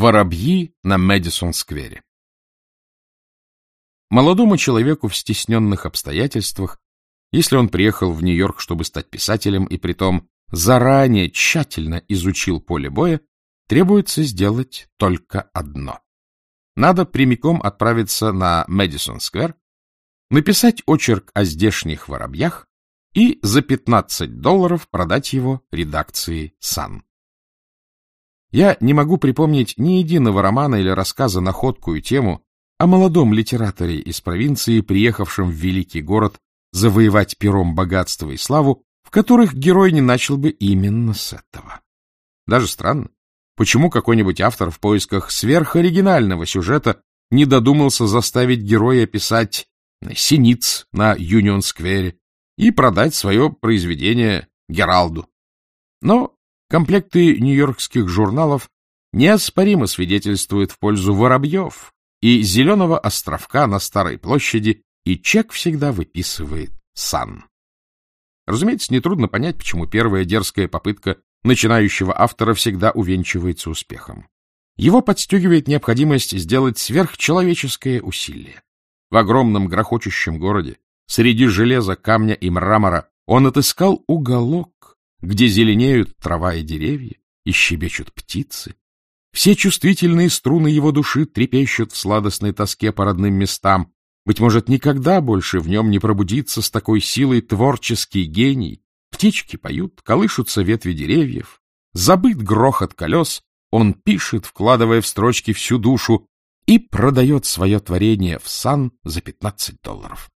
Воробьи на Мэдисон-сквере. Молодому человеку в стесненных обстоятельствах, если он приехал в Нью-Йорк, чтобы стать писателем, и притом заранее тщательно изучил поле боя, требуется сделать только одно. Надо прямиком отправиться на Мэдисон-сквер, написать очерк о здешних воробьях и за 15 долларов продать его редакции «Сан». Я не могу припомнить ни единого романа или рассказа на ходкую тему о молодом литераторе из провинции, приехавшем в великий город завоевать пером богатство и славу, в которых герой не начал бы именно с этого. Даже странно, почему какой-нибудь автор в поисках сверхоригинального сюжета не додумался заставить героя писать синиц на Юнион-сквере и продать свое произведение Гералду. Но Комплекты нью-йоркских журналов неоспоримо свидетельствуют в пользу воробьев и зеленого островка на Старой площади, и чек всегда выписывает Сан. Разумеется, нетрудно понять, почему первая дерзкая попытка начинающего автора всегда увенчивается успехом. Его подстегивает необходимость сделать сверхчеловеческое усилие. В огромном грохочущем городе, среди железа, камня и мрамора, он отыскал уголок, где зеленеют трава и деревья, и щебечут птицы. Все чувствительные струны его души трепещут в сладостной тоске по родным местам. Быть может, никогда больше в нем не пробудится с такой силой творческий гений. Птички поют, колышутся ветви деревьев. Забыт грохот колес, он пишет, вкладывая в строчки всю душу, и продает свое творение в сан за 15 долларов.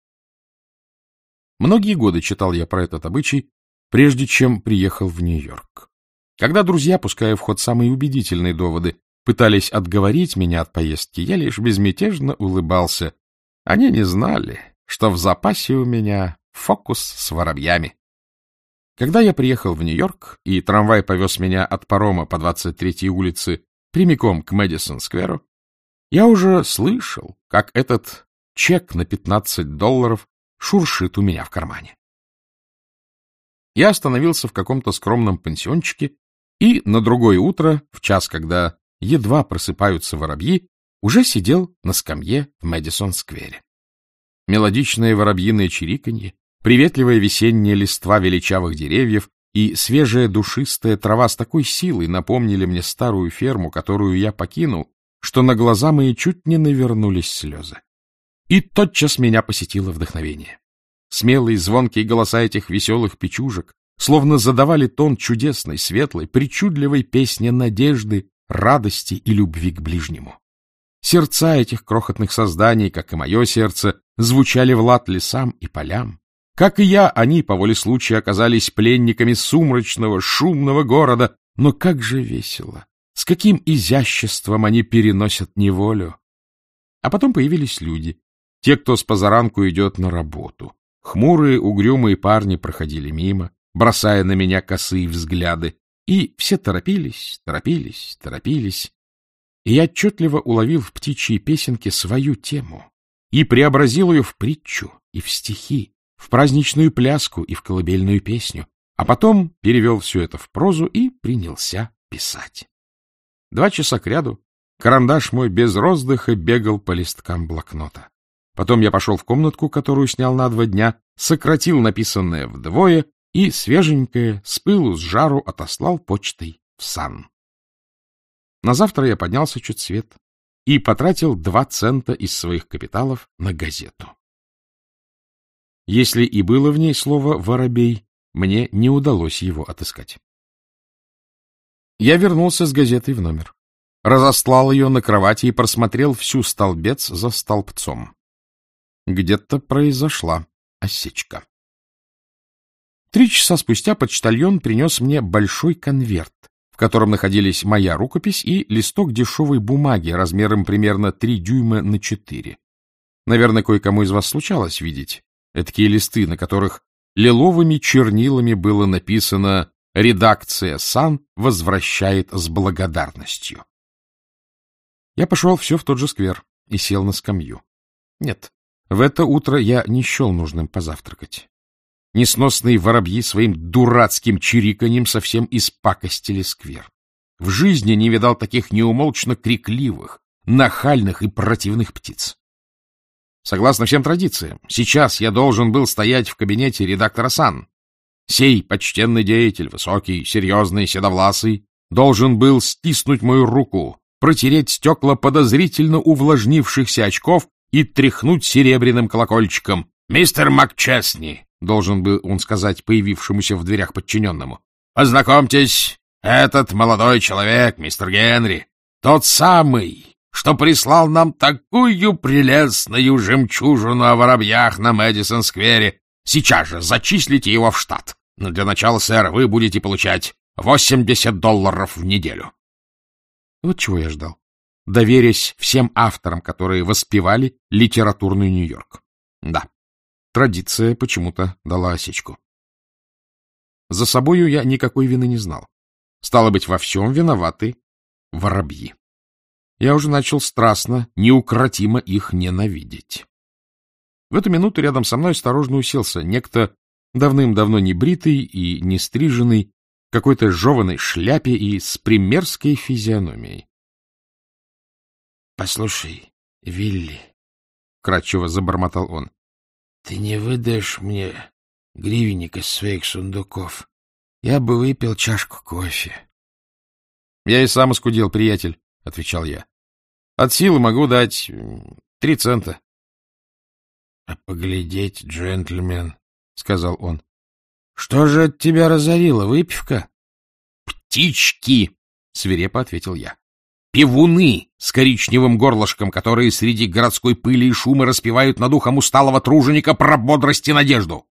Многие годы читал я про этот обычай, прежде чем приехал в Нью-Йорк. Когда друзья, пуская в ход самые убедительные доводы, пытались отговорить меня от поездки, я лишь безмятежно улыбался. Они не знали, что в запасе у меня фокус с воробьями. Когда я приехал в Нью-Йорк, и трамвай повез меня от парома по 23-й улице прямиком к Мэдисон-скверу, я уже слышал, как этот чек на 15 долларов шуршит у меня в кармане. Я остановился в каком-то скромном пансиончике и на другое утро, в час, когда едва просыпаются воробьи, уже сидел на скамье в Мэдисон-сквере. Мелодичное воробьиное чириканье, приветливая весенняя листва величавых деревьев и свежая душистая трава с такой силой напомнили мне старую ферму, которую я покинул, что на глаза мои чуть не навернулись слезы. И тотчас меня посетило вдохновение. Смелые звонкие голоса этих веселых печужек словно задавали тон чудесной, светлой, причудливой песни надежды, радости и любви к ближнему. Сердца этих крохотных созданий, как и мое сердце, звучали в лад лесам и полям. Как и я, они, по воле случая, оказались пленниками сумрачного, шумного города. Но как же весело! С каким изяществом они переносят неволю! А потом появились люди, те, кто с позаранку идет на работу, Хмурые, угрюмые парни проходили мимо, бросая на меня косые взгляды, и все торопились, торопились, торопились. И я отчетливо уловил в птичьей песенке свою тему и преобразил ее в притчу и в стихи, в праздничную пляску и в колыбельную песню, а потом перевел все это в прозу и принялся писать. Два часа кряду карандаш мой без роздыха бегал по листкам блокнота. Потом я пошел в комнатку, которую снял на два дня, сократил написанное вдвое и свеженькое с пылу, с жару отослал почтой в сан. На завтра я поднялся чуть свет и потратил два цента из своих капиталов на газету. Если и было в ней слово «воробей», мне не удалось его отыскать. Я вернулся с газетой в номер, разослал ее на кровати и просмотрел всю столбец за столбцом. Где-то произошла осечка. Три часа спустя почтальон принес мне большой конверт, в котором находились моя рукопись и листок дешевой бумаги размером примерно три дюйма на четыре. Наверное, кое-кому из вас случалось видеть такие листы, на которых лиловыми чернилами было написано «Редакция САН возвращает с благодарностью». Я пошел все в тот же сквер и сел на скамью. Нет, в это утро я не счел нужным позавтракать. Несносные воробьи своим дурацким чириканьем совсем испакостили сквер. В жизни не видал таких неумолчно крикливых, нахальных и противных птиц. Согласно всем традициям, сейчас я должен был стоять в кабинете редактора САН. Сей почтенный деятель, высокий, серьезный, седовласый, должен был стиснуть мою руку, протереть стекла подозрительно увлажнившихся очков и тряхнуть серебряным колокольчиком. «Мистер МакЧестни!» — должен был он сказать появившемуся в дверях подчиненному. «Познакомьтесь, этот молодой человек, мистер Генри, тот самый, что прислал нам такую прелестную жемчужину о воробьях на Мэдисон-сквере. Сейчас же зачислите его в штат. Но для начала, сэр, вы будете получать 80 долларов в неделю. Вот чего я ждал, доверясь всем авторам, которые воспевали литературный Нью-Йорк. Да, традиция почему-то дала осечку. За собою я никакой вины не знал. Стало быть, во всем виноваты воробьи. Я уже начал страстно, неукротимо их ненавидеть. В эту минуту рядом со мной осторожно уселся некто давным-давно не бритый и не стриженный, какой-то жеванной шляпе и с примерской физиономией. — Послушай, Вилли, — кратчево забормотал он, — ты не выдаешь мне гривенник из своих сундуков. Я бы выпил чашку кофе. — Я и сам искудел, приятель, — отвечал я. — От силы могу дать три цента. — А поглядеть, джентльмен, — сказал он. — Что же от тебя разорило, выпивка? — Птички, — свирепо ответил я. — Пивуны с коричневым горлышком, которые среди городской пыли и шума распевают над ухом усталого труженика про бодрость и надежду.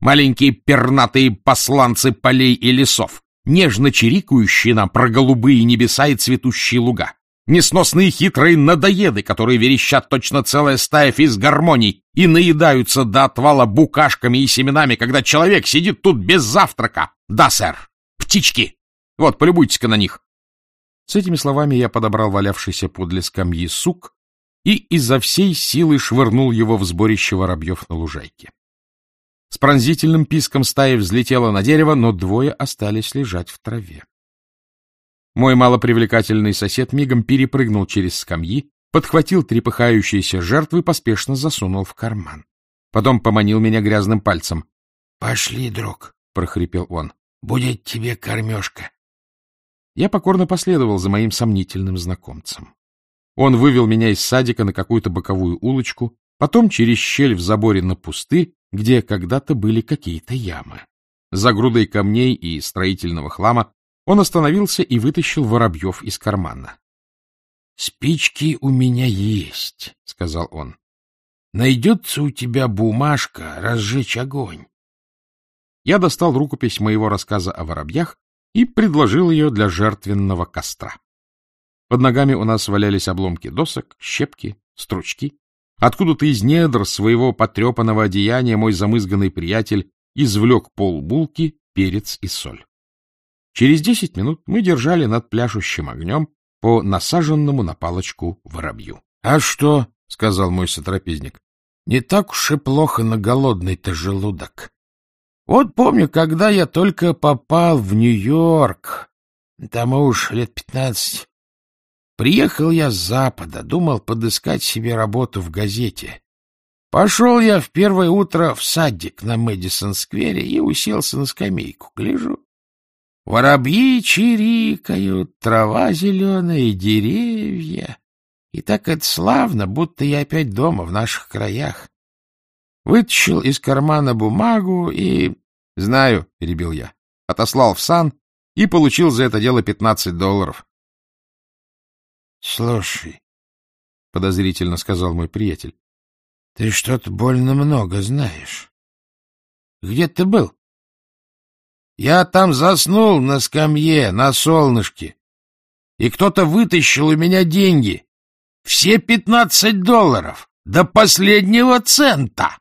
Маленькие пернатые посланцы полей и лесов, нежно чирикающие нам про голубые небеса и цветущие луга несносные хитрые надоеды, которые верещат точно целая стая физгармоний и наедаются до отвала букашками и семенами, когда человек сидит тут без завтрака. Да, сэр, птички. Вот, полюбуйтесь-ка на них. С этими словами я подобрал валявшийся подле скамьи сук и изо всей силы швырнул его в сборище воробьев на лужайке. С пронзительным писком стая взлетела на дерево, но двое остались лежать в траве. Мой малопривлекательный сосед мигом перепрыгнул через скамьи, подхватил трепыхающиеся жертвы и поспешно засунул в карман. Потом поманил меня грязным пальцем. — Пошли, друг, — прохрипел он, — будет тебе кормежка. Я покорно последовал за моим сомнительным знакомцем. Он вывел меня из садика на какую-то боковую улочку, потом через щель в заборе на пустырь, где когда-то были какие-то ямы. За грудой камней и строительного хлама он остановился и вытащил воробьев из кармана. — Спички у меня есть, — сказал он. — Найдется у тебя бумажка разжечь огонь. Я достал рукопись моего рассказа о воробьях и предложил ее для жертвенного костра. Под ногами у нас валялись обломки досок, щепки, стручки. Откуда-то из недр своего потрепанного одеяния мой замызганный приятель извлек полбулки, перец и соль. Через десять минут мы держали над пляшущим огнем по насаженному на палочку воробью. — А что? — сказал мой сотрапезник. — Не так уж и плохо на голодный-то желудок. Вот помню, когда я только попал в Нью-Йорк, тому уж лет пятнадцать, приехал я с запада, думал подыскать себе работу в газете. Пошел я в первое утро в садик на Мэдисон-сквере и уселся на скамейку. Гляжу, Воробьи чирикают, трава зеленая, деревья. И так это славно, будто я опять дома, в наших краях. Вытащил из кармана бумагу и... — Знаю, — перебил я. Отослал в сан и получил за это дело пятнадцать долларов. — Слушай, — подозрительно сказал мой приятель, — ты что-то больно много знаешь. Где ты был? Я там заснул на скамье, на солнышке, и кто-то вытащил у меня деньги. Все пятнадцать долларов, до последнего цента.